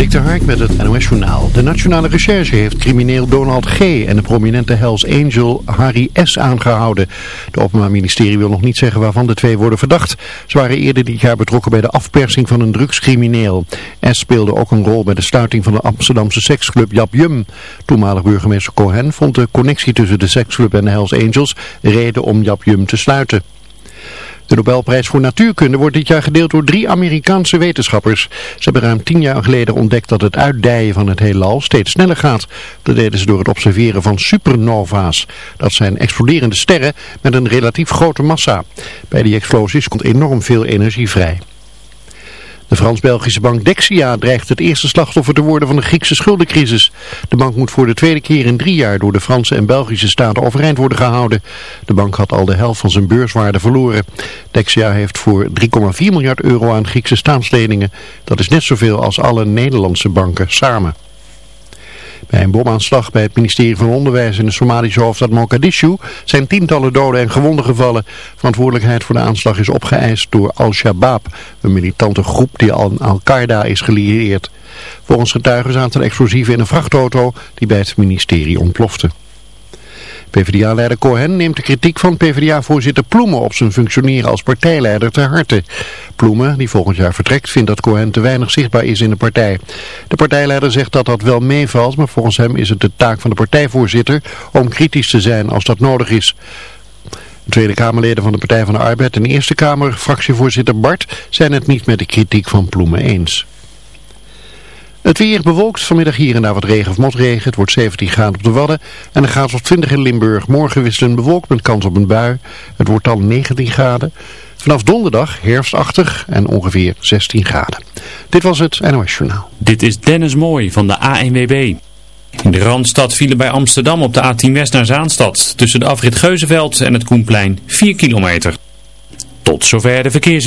Dik de met het NOS Journaal. De Nationale Recherche heeft crimineel Donald G. en de prominente Hells Angel Harry S. aangehouden. Het Openbaar Ministerie wil nog niet zeggen waarvan de twee worden verdacht. Ze waren eerder dit jaar betrokken bij de afpersing van een drugscrimineel. S. speelde ook een rol bij de sluiting van de Amsterdamse seksclub Jap Jum. Toenmalig burgemeester Cohen vond de connectie tussen de seksclub en de Hells Angels reden om Jap Jum te sluiten. De Nobelprijs voor Natuurkunde wordt dit jaar gedeeld door drie Amerikaanse wetenschappers. Ze hebben ruim tien jaar geleden ontdekt dat het uitdijen van het heelal steeds sneller gaat. Dat deden ze door het observeren van supernova's. Dat zijn exploderende sterren met een relatief grote massa. Bij die explosies komt enorm veel energie vrij. De Frans-Belgische bank Dexia dreigt het eerste slachtoffer te worden van de Griekse schuldencrisis. De bank moet voor de tweede keer in drie jaar door de Franse en Belgische staten overeind worden gehouden. De bank had al de helft van zijn beurswaarde verloren. Dexia heeft voor 3,4 miljard euro aan Griekse staatsleningen. Dat is net zoveel als alle Nederlandse banken samen. Bij een bomaanslag bij het ministerie van Onderwijs in de Somalische hoofdstad Mogadishu zijn tientallen doden en gewonden gevallen. Verantwoordelijkheid voor de aanslag is opgeëist door Al-Shabaab, een militante groep die aan Al-Qaeda is gelieerd. Volgens getuigen zaten explosieven in een vrachtauto die bij het ministerie ontplofte. PvdA-leider Cohen neemt de kritiek van PvdA-voorzitter Ploemen op zijn functioneren als partijleider ter harte. Ploemen, die volgend jaar vertrekt, vindt dat Cohen te weinig zichtbaar is in de partij. De partijleider zegt dat dat wel meevalt, maar volgens hem is het de taak van de partijvoorzitter om kritisch te zijn als dat nodig is. De Tweede Kamerleden van de Partij van de Arbeid en Eerste Kamer, fractievoorzitter Bart, zijn het niet met de kritiek van Ploemen eens. Het weer bewolkt, vanmiddag hier en daar wat regen of motregen. Het wordt 17 graden op de Wadden en een graad of 20 in Limburg. Morgen wisselend bewolkt met kans op een bui. Het wordt dan 19 graden. Vanaf donderdag herfstachtig en ongeveer 16 graden. Dit was het NOS Journaal. Dit is Dennis Mooi van de ANWB. In de Randstad vielen bij Amsterdam op de A10 West naar Zaanstad. Tussen de afrit Geuzenveld en het Koenplein 4 kilometer. Tot zover de verkeers...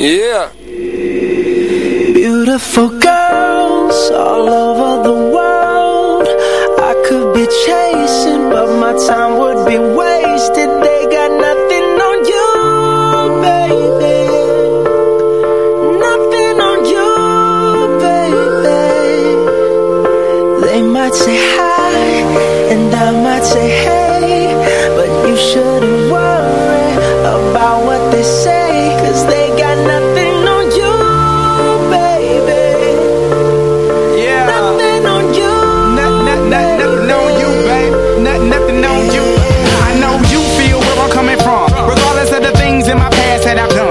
Yeah. Beautiful girls all over the world. I could be chasing, but my time would be wasted. said I've done.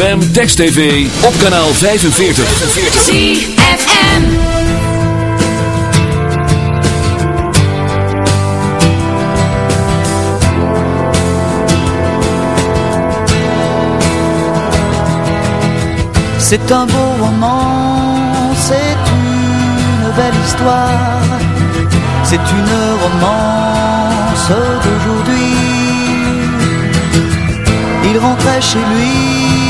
ZFM, Text TV, op kanaal 45. ZFM. C'est un beau roman, c'est une belle histoire, c'est une romance d'aujourd'hui. Il rentrait chez lui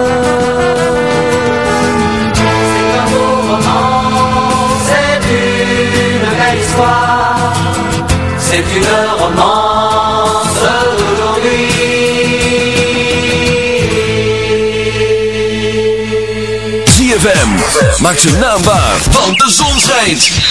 C'est une romance d'aujourd'hui. ZFM, maak zijn naam waar, want de zon schijnt.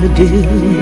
to do.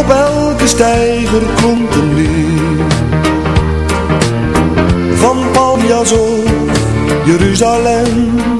Op elke stijger klonk een lied. Van Paljas Jeruzalem.